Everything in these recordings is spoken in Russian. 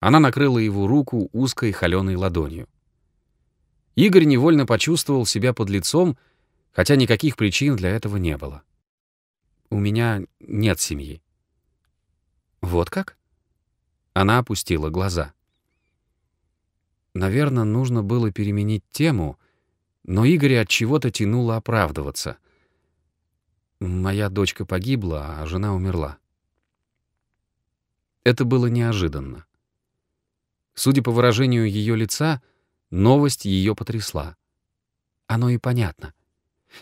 Она накрыла его руку узкой холеной ладонью. Игорь невольно почувствовал себя под лицом, хотя никаких причин для этого не было. «У меня нет семьи». «Вот как?» Она опустила глаза. Наверное, нужно было переменить тему, но Игоря от чего-то тянуло оправдываться. Моя дочка погибла, а жена умерла. Это было неожиданно. Судя по выражению ее лица, новость ее потрясла. Оно и понятно.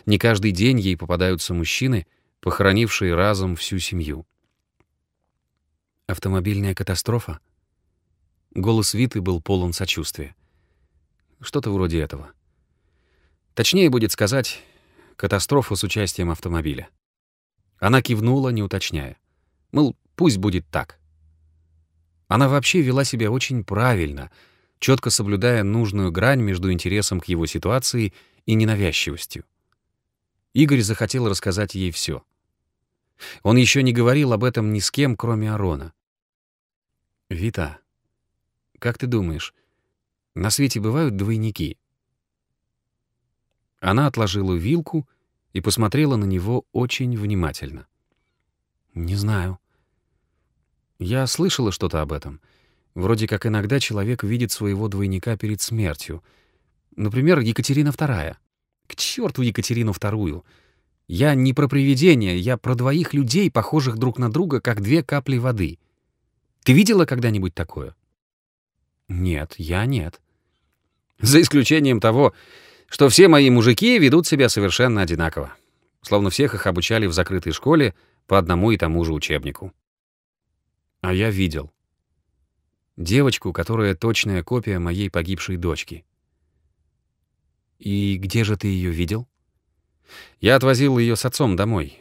Не каждый день ей попадаются мужчины, похоронившие разом всю семью. Автомобильная катастрофа? Голос Виты был полон сочувствия. Что-то вроде этого. Точнее будет сказать, катастрофа с участием автомобиля. Она кивнула, не уточняя. Мол, пусть будет так. Она вообще вела себя очень правильно, четко соблюдая нужную грань между интересом к его ситуации и ненавязчивостью. Игорь захотел рассказать ей все. Он еще не говорил об этом ни с кем, кроме Арона. «Вита, как ты думаешь, на свете бывают двойники?» Она отложила вилку и посмотрела на него очень внимательно. «Не знаю. Я слышала что-то об этом. Вроде как иногда человек видит своего двойника перед смертью. Например, Екатерина II. К черту Екатерину II. Я не про привидения, я про двоих людей, похожих друг на друга, как две капли воды. Ты видела когда-нибудь такое? Нет, я нет. За исключением того, что все мои мужики ведут себя совершенно одинаково. Словно всех их обучали в закрытой школе по одному и тому же учебнику. А я видел. Девочку, которая точная копия моей погибшей дочки. И где же ты ее видел? Я отвозил ее с отцом домой.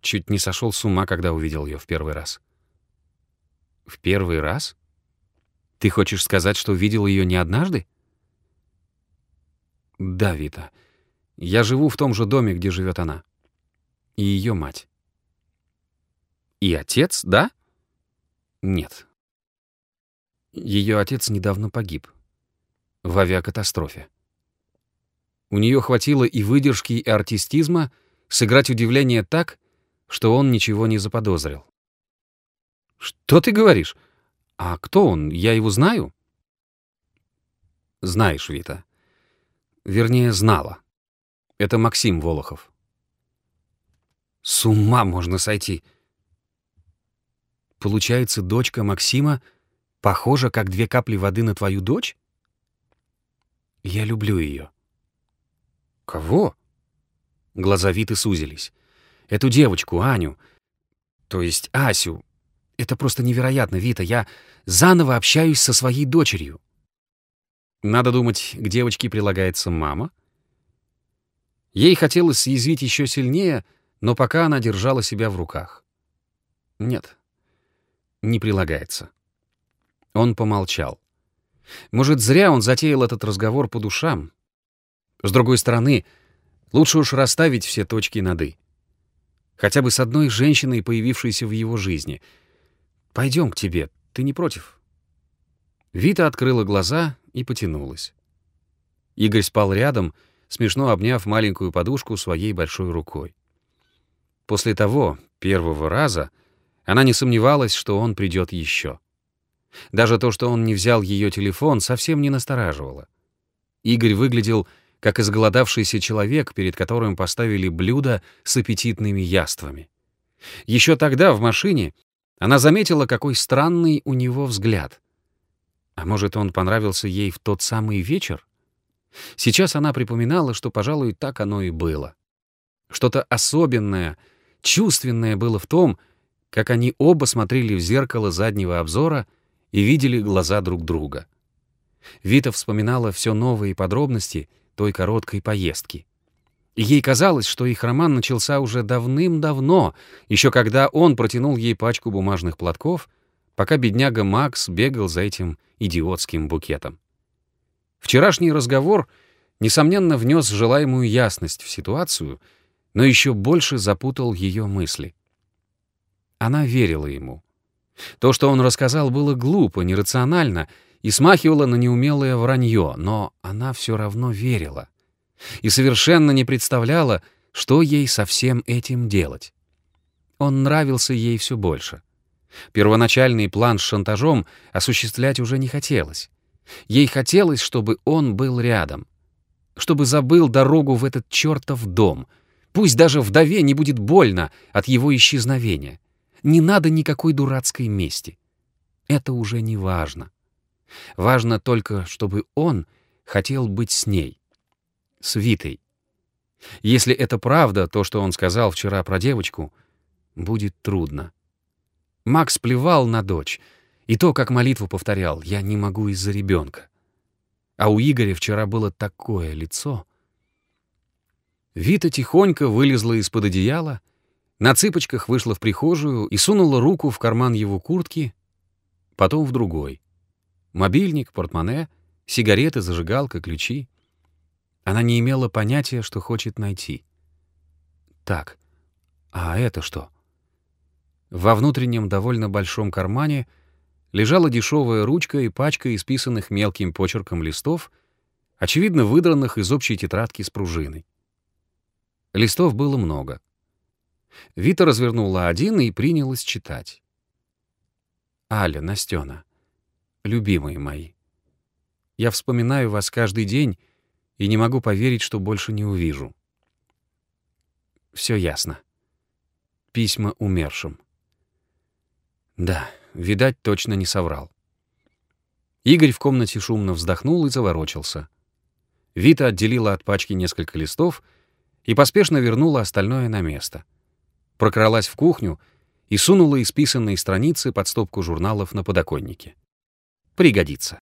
Чуть не сошел с ума, когда увидел ее в первый раз. В первый раз? Ты хочешь сказать, что видел ее не однажды? Да, Вита. Я живу в том же доме, где живет она. И ее мать. И отец, да? Нет. Ее отец недавно погиб. В авиакатастрофе. У нее хватило и выдержки, и артистизма сыграть удивление так, что он ничего не заподозрил. «Что ты говоришь? А кто он? Я его знаю?» «Знаешь, Вита. Вернее, знала. Это Максим Волохов». «С ума можно сойти!» Получается, дочка Максима похожа, как две капли воды на твою дочь? Я люблю ее. Кого? Глаза Виты сузились. Эту девочку, Аню. То есть Асю. Это просто невероятно, Вита. Я заново общаюсь со своей дочерью. Надо думать, к девочке прилагается мама. Ей хотелось съязвить еще сильнее, но пока она держала себя в руках. Нет, не прилагается. Он помолчал. Может, зря он затеял этот разговор по душам. С другой стороны, лучше уж расставить все точки над «и». Хотя бы с одной женщиной, появившейся в его жизни. Пойдем к тебе, ты не против?» Вита открыла глаза и потянулась. Игорь спал рядом, смешно обняв маленькую подушку своей большой рукой. После того, первого раза, она не сомневалась, что он придет еще. Даже то, что он не взял ее телефон, совсем не настораживало. Игорь выглядел как изголодавшийся человек, перед которым поставили блюдо с аппетитными яствами. Еще тогда в машине она заметила, какой странный у него взгляд. А может, он понравился ей в тот самый вечер? Сейчас она припоминала, что, пожалуй, так оно и было. Что-то особенное, чувственное было в том, как они оба смотрели в зеркало заднего обзора и видели глаза друг друга. Вита вспоминала все новые подробности той короткой поездки. Ей казалось, что их роман начался уже давным-давно, еще когда он протянул ей пачку бумажных платков, пока бедняга Макс бегал за этим идиотским букетом. Вчерашний разговор, несомненно, внес желаемую ясность в ситуацию, но еще больше запутал ее мысли — она верила ему. То, что он рассказал, было глупо, нерационально и смахивало на неумелое вранье, но она все равно верила и совершенно не представляла, что ей со всем этим делать. Он нравился ей все больше. Первоначальный план с шантажом осуществлять уже не хотелось. Ей хотелось, чтобы он был рядом, чтобы забыл дорогу в этот чертов дом. Пусть даже вдове не будет больно от его исчезновения. Не надо никакой дурацкой мести. Это уже не важно. Важно только, чтобы он хотел быть с ней, с Витой. Если это правда, то, что он сказал вчера про девочку, будет трудно. Макс плевал на дочь, и то, как молитву повторял «я не могу из-за ребенка». А у Игоря вчера было такое лицо. Вита тихонько вылезла из-под одеяла, на цыпочках вышла в прихожую и сунула руку в карман его куртки, потом в другой. Мобильник, портмоне, сигареты, зажигалка, ключи. Она не имела понятия, что хочет найти. Так, а это что? Во внутреннем довольно большом кармане лежала дешевая ручка и пачка исписанных мелким почерком листов, очевидно выдранных из общей тетрадки с пружиной. Листов было много. Вита развернула один и принялась читать. «Аля, Настена, любимые мои, я вспоминаю вас каждый день и не могу поверить, что больше не увижу. Все ясно. Письма умершим. Да, видать, точно не соврал. Игорь в комнате шумно вздохнул и заворочился. Вита отделила от пачки несколько листов и поспешно вернула остальное на место. Прокралась в кухню и сунула исписанные страницы под стопку журналов на подоконнике. Пригодится.